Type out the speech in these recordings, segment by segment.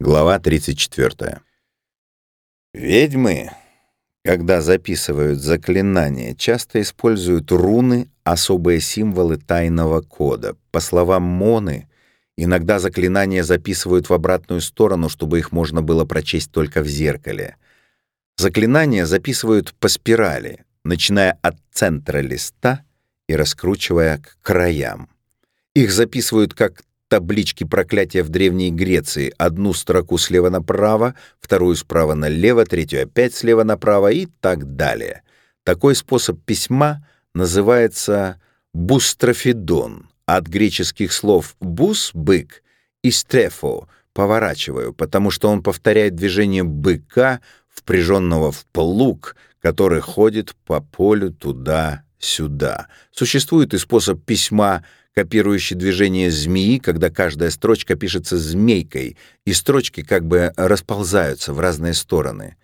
Глава 34. Ведьмы, когда записывают заклинания, часто используют руны, особые символы тайного кода. По словам Моны, иногда заклинания записывают в обратную сторону, чтобы их можно было прочесть только в зеркале. Заклинания записывают по спирали, начиная от центра листа и раскручивая к краям. Их записывают как таблички проклятия в Древней Греции. Одну строку слева направо, вторую справа налево, третью опять слева направо и так далее. Такой способ письма называется бустрофидон, от греческих слов «бус» — «бык» и «стрефо» — «поворачиваю», потому что он повторяет движение быка, впряженного в плуг, который ходит по полю туда-сюда. Существует и способ письма — копирующий движение змеи, когда каждая строчка пишется змейкой, и строчки как бы расползаются в разные стороны.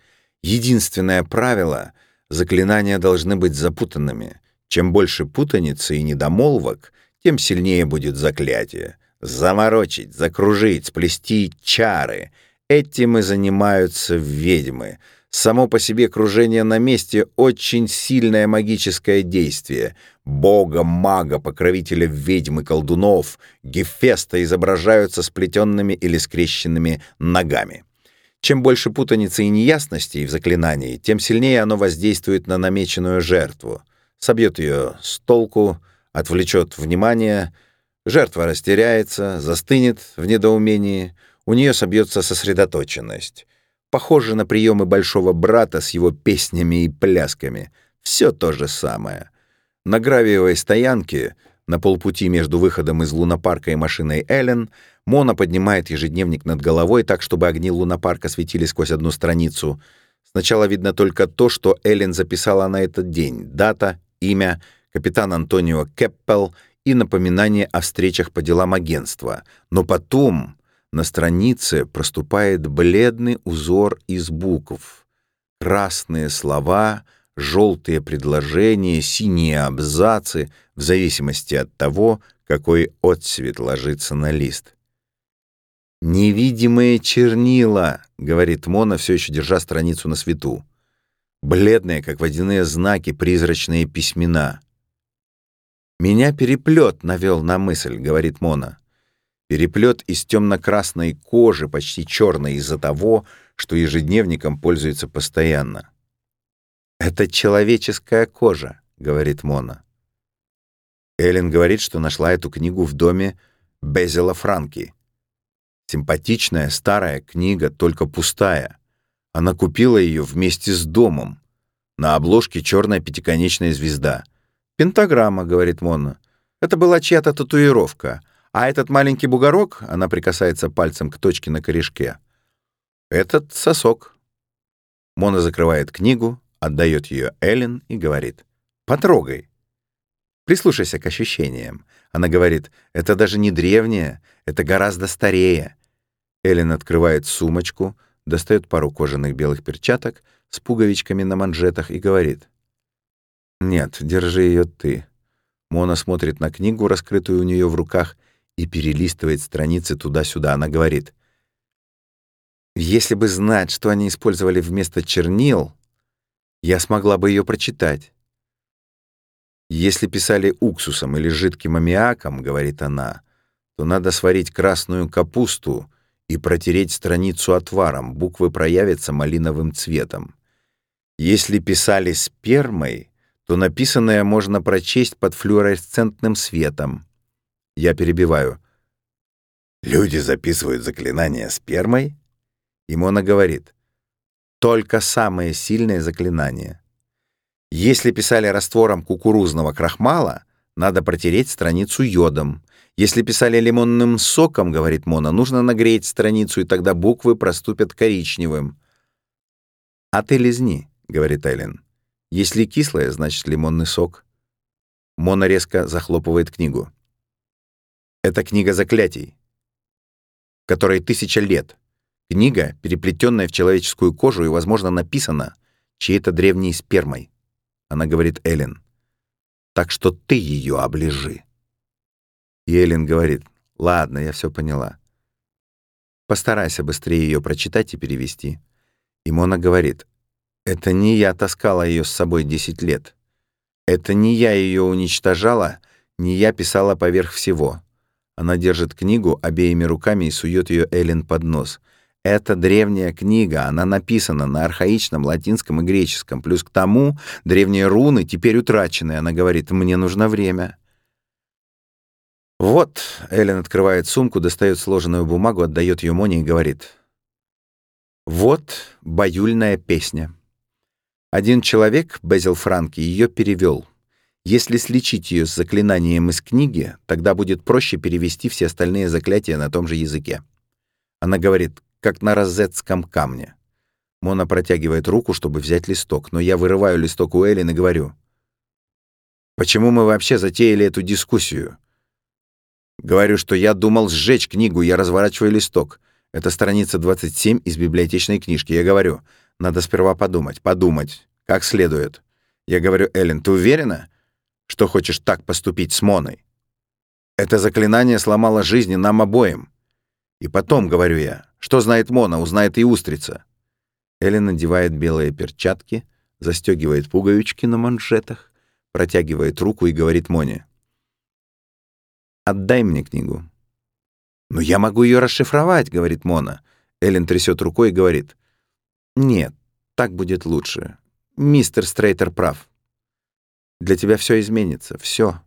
Единственное правило — заклинания должны быть запутанными. Чем больше путаницы и недомолвок, тем сильнее будет заклятие. Заморочить, закружить, сплести чары — этим и занимаются ведьмы — Само по себе кружение на месте — очень сильное магическое действие. Бога, мага, покровителя ведьм и колдунов, Гефеста изображаются сплетенными или скрещенными ногами. Чем больше путаницы и неясностей в заклинании, тем сильнее оно воздействует на намеченную жертву. Собьет ее с толку, отвлечет внимание, жертва растеряется, застынет в недоумении, у нее собьется сосредоточенность. Похоже на приемы большого брата с его песнями и плясками. Все то же самое. На гравиевой стоянке, на полпути между выходом из лунопарка и машиной Эллен, Мона поднимает ежедневник над головой так, чтобы огни лунопарка светили сквозь одну страницу. Сначала видно только то, что Эллен записала на этот день. Дата, имя, капитан Антонио Кеппел и напоминание о встречах по делам агентства. Но потом на странице проступает бледный узор из букв. Красные слова, желтые предложения, синие абзацы, в зависимости от того, какой отцвет ложится на лист. «Невидимые чернила», — говорит Мона, все еще держа страницу на свету. Бледные, как водяные знаки, призрачные письмена. «Меня переплет навел на мысль», — говорит Мона. Переплет из темно-красной кожи, почти черной из-за того, что ежедневником пользуется постоянно. «Это человеческая кожа», — говорит Мона. Эллен говорит, что нашла эту книгу в доме Безела Франки. Симпатичная старая книга, только пустая. Она купила ее вместе с домом. На обложке черная пятиконечная звезда. «Пентаграмма», — говорит Мона. «Это была чья-то татуировка». А этот маленький бугорок, она прикасается пальцем к точке на корешке, этот сосок. Мона закрывает книгу, отдает ее Эллен и говорит, «Потрогай». Прислушайся к ощущениям. Она говорит, «Это даже не древнее, это гораздо старее». Эллен открывает сумочку, достает пару кожаных белых перчаток с пуговичками на манжетах и говорит, «Нет, держи ее ты». Мона смотрит на книгу, раскрытую у нее в руках, и перелистывает страницы туда-сюда. Она говорит, «Если бы знать, что они использовали вместо чернил, я смогла бы ее прочитать». «Если писали уксусом или жидким аммиаком, — говорит она, — то надо сварить красную капусту и протереть страницу отваром, буквы проявятся малиновым цветом. Если писали спермой, то написанное можно прочесть под флюоресцентным светом. Я перебиваю. Люди записывают заклинания спермой? И Мона говорит. Только самые сильные заклинания. Если писали раствором кукурузного крахмала, надо протереть страницу йодом. Если писали лимонным соком, говорит Мона, нужно нагреть страницу, и тогда буквы проступят коричневым. «А ты лизни», — говорит Эллен. «Если кислое, значит лимонный сок». Мона резко захлопывает книгу. Это книга заклятий, которой тысяча лет. Книга, переплетенная в человеческую кожу и, возможно, написана чьей-то древней спермой. Она говорит Эллен. Так что ты ее оближи. И Эллен говорит, ладно, я все поняла. Постарайся быстрее ее прочитать и перевести». И Мона говорит, «Это не я таскала ее с собой 10 лет. Это не я ее уничтожала, не я писала поверх всего». Она держит книгу обеими руками и сует ее Эллен под нос. Это древняя книга, она написана на архаичном латинском и греческом. Плюс к тому древние руны теперь утрачены. Она говорит, мне нужно время. Вот, Эллен открывает сумку, достает сложенную бумагу, отдает ее Моне и говорит. Вот баюльная песня. Один человек, Безил Франки, ее перевел. Если сличить ее с заклинанием из книги, тогда будет проще перевести все остальные заклятия на том же языке. Она говорит, как на розетском камне. Мона протягивает руку, чтобы взять листок, но я вырываю листок у Эллен и говорю. «Почему мы вообще затеяли эту дискуссию?» Говорю, что я думал сжечь книгу, я разворачиваю листок. Это страница 27 из библиотечной книжки. Я говорю, надо сперва подумать, подумать, как следует. Я говорю, Эллен, ты уверена, что хочешь так поступить с Моной? Это заклинание сломало жизни нам обоим. И потом, говорю я, что знает Мона, узнает и устрица. Эллен надевает белые перчатки, застегивает пуговички на манжетах, протягивает руку и говорит Моне. Отдай мне книгу». «Но я могу ее расшифровать», — говорит Мона. Эллен трясет рукой и говорит. «Нет, так будет лучше. Мистер Стрейтер прав. Для тебя все изменится, все.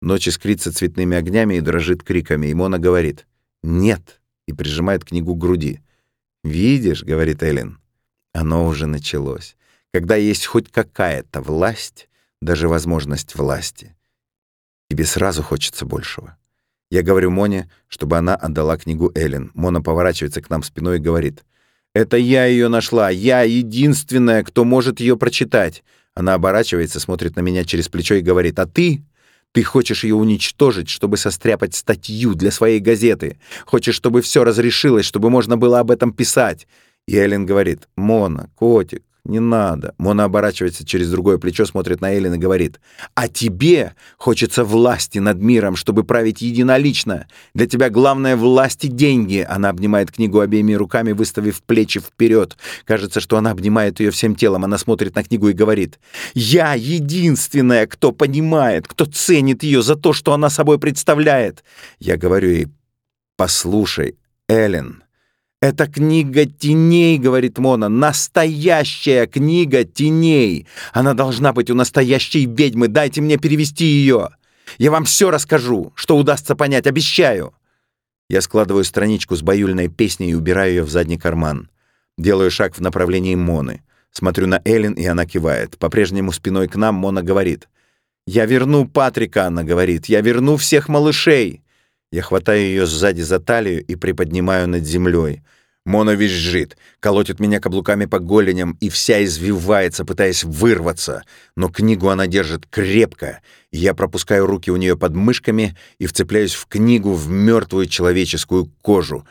Ночь искрится цветными огнями и дрожит криками, и Мона говорит «Нет!» и прижимает книгу к груди. «Видишь», — говорит Эллен, — «оно уже началось. Когда есть хоть какая-то власть, даже возможность власти, Тебе сразу хочется большего. Я говорю Моне, чтобы она отдала книгу Эллен. Мона поворачивается к нам спиной и говорит. «Это я ее нашла. Я единственная, кто может ее прочитать». Она оборачивается, смотрит на меня через плечо и говорит. «А ты? Ты хочешь ее уничтожить, чтобы состряпать статью для своей газеты. Хочешь, чтобы все разрешилось, чтобы можно было об этом писать». И Эллен говорит. «Мона, котик, «Не надо». Мона оборачивается через другое плечо, смотрит на Эллен и говорит. «А тебе хочется власти над миром, чтобы править единолично. Для тебя главное власть и деньги». Она обнимает книгу обеими руками, выставив плечи вперед. Кажется, что она обнимает ее всем телом. Она смотрит на книгу и говорит. «Я единственная, кто понимает, кто ценит ее за то, что она собой представляет». Я говорю ей, «Послушай, Эллен». «Это книга теней», — говорит Мона, — «настоящая книга теней. Она должна быть у настоящей ведьмы. Дайте мне перевести ее. Я вам все расскажу, что удастся понять, обещаю». Я складываю страничку с баюльной песней и убираю ее в задний карман. Делаю шаг в направлении Моны. Смотрю на Эллен, и она кивает. По-прежнему спиной к нам Мона говорит. «Я верну Патрика», — она говорит. «Я верну всех малышей». Я хватаю ее сзади за талию и приподнимаю над землей. Мона визжит, колотит меня каблуками по голеням и вся извивается, пытаясь вырваться. Но книгу она держит крепко, я пропускаю руки у нее под мышками и вцепляюсь в книгу в мертвую человеческую кожу.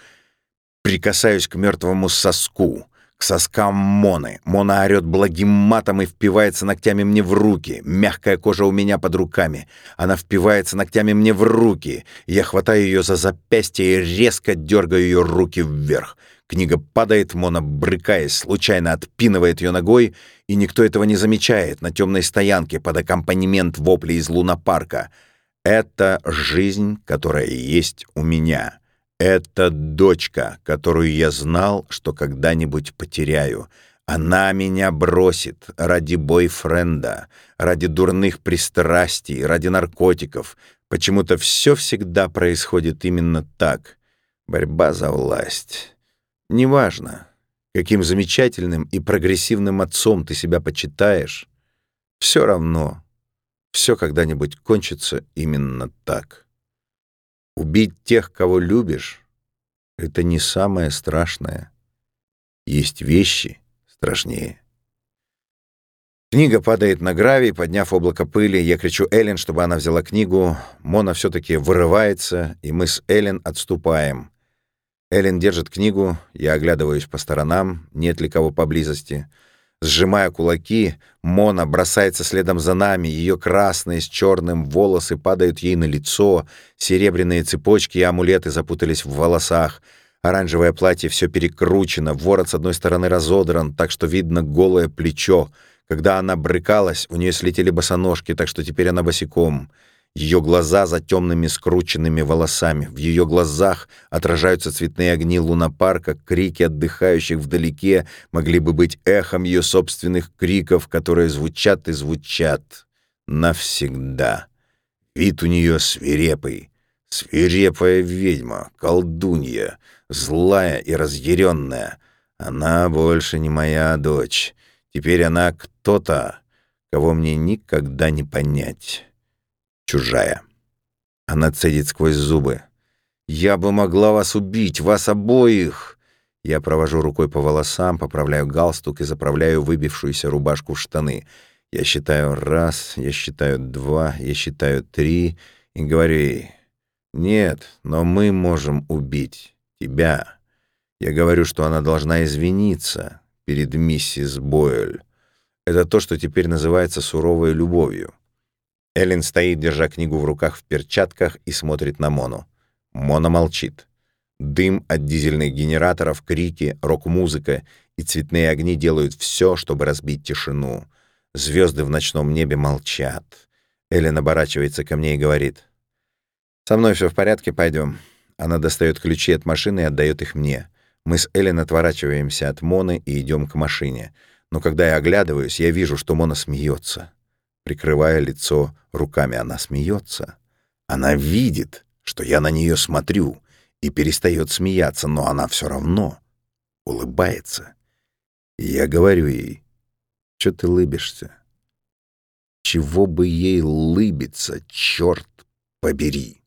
Прикасаюсь к мертвому соску к соскам Моны. Мона орёт благим матом и впивается ногтями мне в руки. Мягкая кожа у меня под руками. Она впивается ногтями мне в руки. Я хватаю ее за запястье и резко дергаю ее руки вверх. Книга падает, Мона, брыкаясь, случайно отпинывает ее ногой, и никто этого не замечает на темной стоянке под аккомпанемент воплей из лунопарка. Это жизнь, которая есть у меня. Это дочка, которую я знал, что когда-нибудь потеряю. Она меня бросит ради бойфренда, ради дурных пристрастий, ради наркотиков. Почему-то все всегда происходит именно так. Борьба за власть. Неважно, каким замечательным и прогрессивным отцом ты себя почитаешь, все равно все когда-нибудь кончится именно так. Убить тех, кого любишь, — это не самое страшное. Есть вещи страшнее. Книга падает на гравий, подняв облако пыли. Я кричу Эллен, чтобы она взяла книгу. Мона все-таки вырывается, и мы с Эллен отступаем. Эллен держит книгу, я оглядываюсь по сторонам, нет ли кого поблизости — Сжимая кулаки, Мона бросается следом за нами, ее красные с черным волосы падают ей на лицо, серебряные цепочки и амулеты запутались в волосах. Оранжевое платье все перекручено, ворот с одной стороны разодран, так что видно голое плечо. Когда она брыкалась, у нее слетели босоножки, так что теперь она босиком. Ее глаза за темными скрученными волосами. В ее глазах отражаются цветные огни лунопарка, крики отдыхающих вдалеке могли бы быть эхом ее собственных криков, которые звучат и звучат навсегда. Вид у нее свирепый, свирепая ведьма, колдунья, злая и разъяренная. Она больше не моя дочь. Теперь она кто-то, кого мне никогда не понять чужая. Она цедит сквозь зубы. «Я бы могла вас убить, вас обоих!» Я провожу рукой по волосам, поправляю галстук и заправляю выбившуюся рубашку в штаны. Я считаю раз, я считаю два, я считаю три и говорю ей, «Нет, но мы можем убить тебя». Я говорю, что она должна извиниться перед миссис Бойль. Это то, что теперь называется суровой любовью. Эллен стоит, держа книгу в руках в перчатках и смотрит на Мону. Мона молчит. Дым от дизельных генераторов, крики, рок-музыка и цветные огни делают все, чтобы разбить тишину. Звезды в ночном небе молчат. Эллен оборачивается ко мне и говорит. «Со мной все в порядке, пойдем. Она достает ключи от машины и отдает их мне. Мы с Эллен отворачиваемся от Моны и идем к машине. Но когда я оглядываюсь, я вижу, что Мона смеется. Прикрывая лицо руками, она смеется. Она видит, что я на нее смотрю, и перестает смеяться, но она все равно улыбается. И я говорю ей, что ты лыбишься? Чего бы ей лыбиться, черт побери?